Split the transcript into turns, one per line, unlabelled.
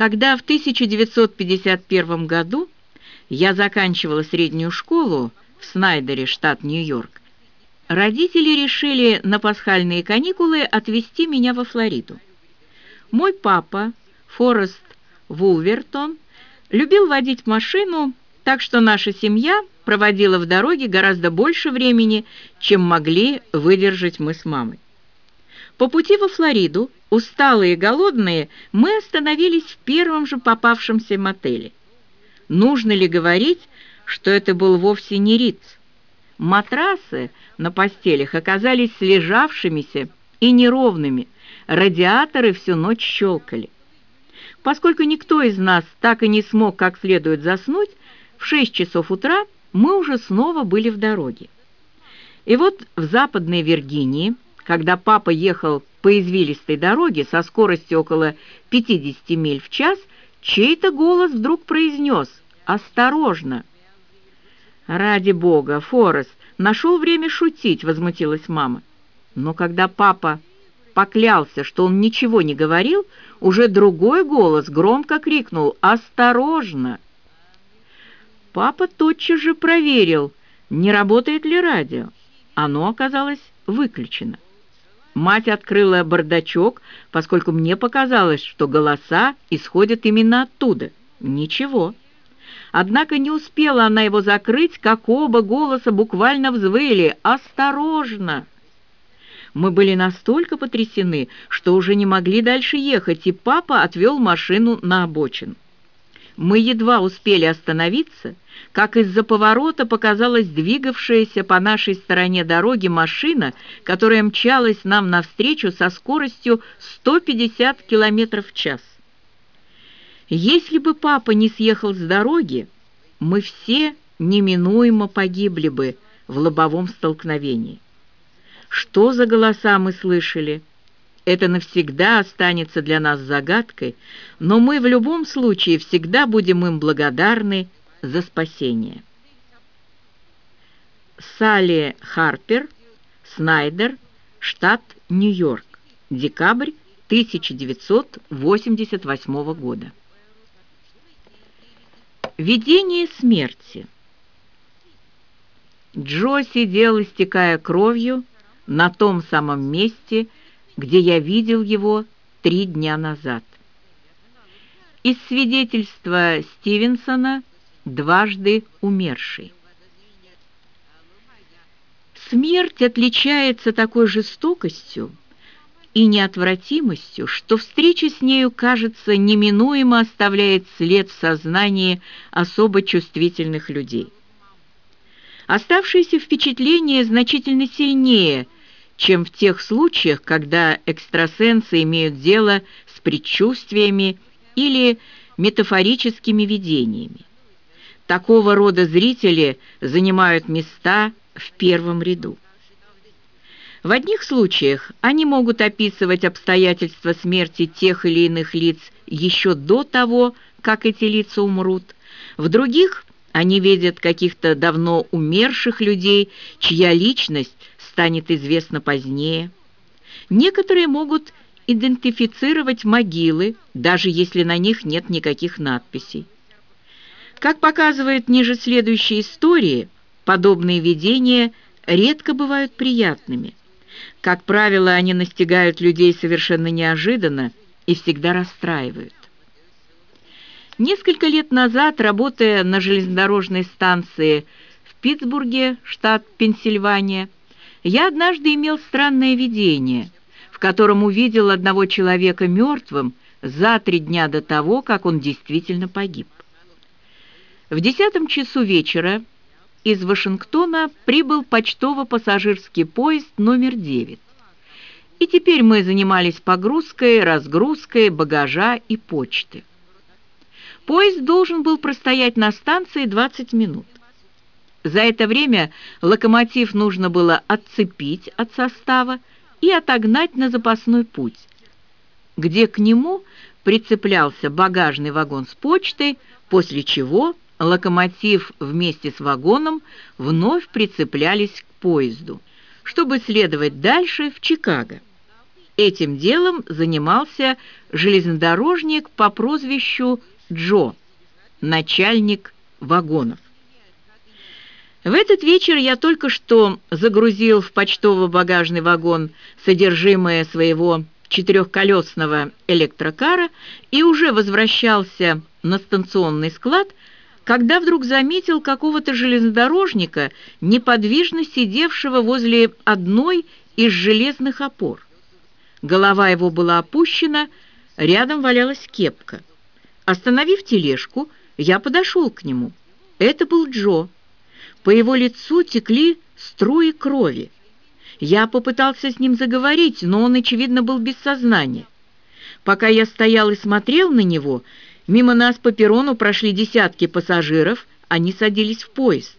Когда в 1951 году я заканчивала среднюю школу в Снайдере, штат Нью-Йорк, родители решили на пасхальные каникулы отвезти меня во Флориду. Мой папа, Форест Вулвертон, любил водить машину, так что наша семья проводила в дороге гораздо больше времени, чем могли выдержать мы с мамой. По пути во Флориду, усталые и голодные, мы остановились в первом же попавшемся мотеле. Нужно ли говорить, что это был вовсе не Риц? Матрасы на постелях оказались слежавшимися и неровными, радиаторы всю ночь щелкали. Поскольку никто из нас так и не смог как следует заснуть, в 6 часов утра мы уже снова были в дороге. И вот в Западной Виргинии, когда папа ехал по извилистой дороге со скоростью около 50 миль в час, чей-то голос вдруг произнес «Осторожно!» «Ради бога, Форест, нашел время шутить», — возмутилась мама. Но когда папа поклялся, что он ничего не говорил, уже другой голос громко крикнул «Осторожно!». Папа тотчас же проверил, не работает ли радио. Оно оказалось выключено. Мать открыла бардачок, поскольку мне показалось, что голоса исходят именно оттуда. Ничего. Однако не успела она его закрыть, как оба голоса буквально взвыли «Осторожно!». Мы были настолько потрясены, что уже не могли дальше ехать, и папа отвел машину на обочину. Мы едва успели остановиться, как из-за поворота показалась двигавшаяся по нашей стороне дороги машина, которая мчалась нам навстречу со скоростью 150 км в час. Если бы папа не съехал с дороги, мы все неминуемо погибли бы в лобовом столкновении. Что за голоса мы слышали? Это навсегда останется для нас загадкой, но мы в любом случае всегда будем им благодарны за спасение. Салли Харпер, Снайдер, штат Нью-Йорк, декабрь 1988 года. Видение смерти. Джо сидел, истекая кровью, на том самом месте, где я видел его три дня назад. Из свидетельства Стивенсона дважды умерший. Смерть отличается такой жестокостью и неотвратимостью, что встреча с нею, кажется, неминуемо оставляет след в сознании особо чувствительных людей. Оставшиеся впечатления значительно сильнее – чем в тех случаях, когда экстрасенсы имеют дело с предчувствиями или метафорическими видениями. Такого рода зрители занимают места в первом ряду. В одних случаях они могут описывать обстоятельства смерти тех или иных лиц еще до того, как эти лица умрут. В других они видят каких-то давно умерших людей, чья личность станет известно позднее. Некоторые могут идентифицировать могилы, даже если на них нет никаких надписей. Как показывает ниже следующие истории, подобные видения редко бывают приятными. Как правило, они настигают людей совершенно неожиданно и всегда расстраивают. Несколько лет назад, работая на железнодорожной станции в Питтсбурге, штат Пенсильвания, я однажды имел странное видение, в котором увидел одного человека мертвым за три дня до того, как он действительно погиб. В десятом часу вечера из Вашингтона прибыл почтово-пассажирский поезд номер 9. И теперь мы занимались погрузкой, разгрузкой багажа и почты. Поезд должен был простоять на станции 20 минут. За это время локомотив нужно было отцепить от состава и отогнать на запасной путь, где к нему прицеплялся багажный вагон с почтой, после чего локомотив вместе с вагоном вновь прицеплялись к поезду, чтобы следовать дальше в Чикаго. Этим делом занимался железнодорожник по прозвищу Джо, начальник вагонов. В этот вечер я только что загрузил в почтово-багажный вагон содержимое своего четырехколесного электрокара и уже возвращался на станционный склад, когда вдруг заметил какого-то железнодорожника, неподвижно сидевшего возле одной из железных опор. Голова его была опущена, рядом валялась кепка. Остановив тележку, я подошел к нему. Это был Джо. По его лицу текли струи крови. Я попытался с ним заговорить, но он, очевидно, был без сознания. Пока я стоял и смотрел на него, мимо нас по перрону прошли десятки пассажиров, они садились в поезд.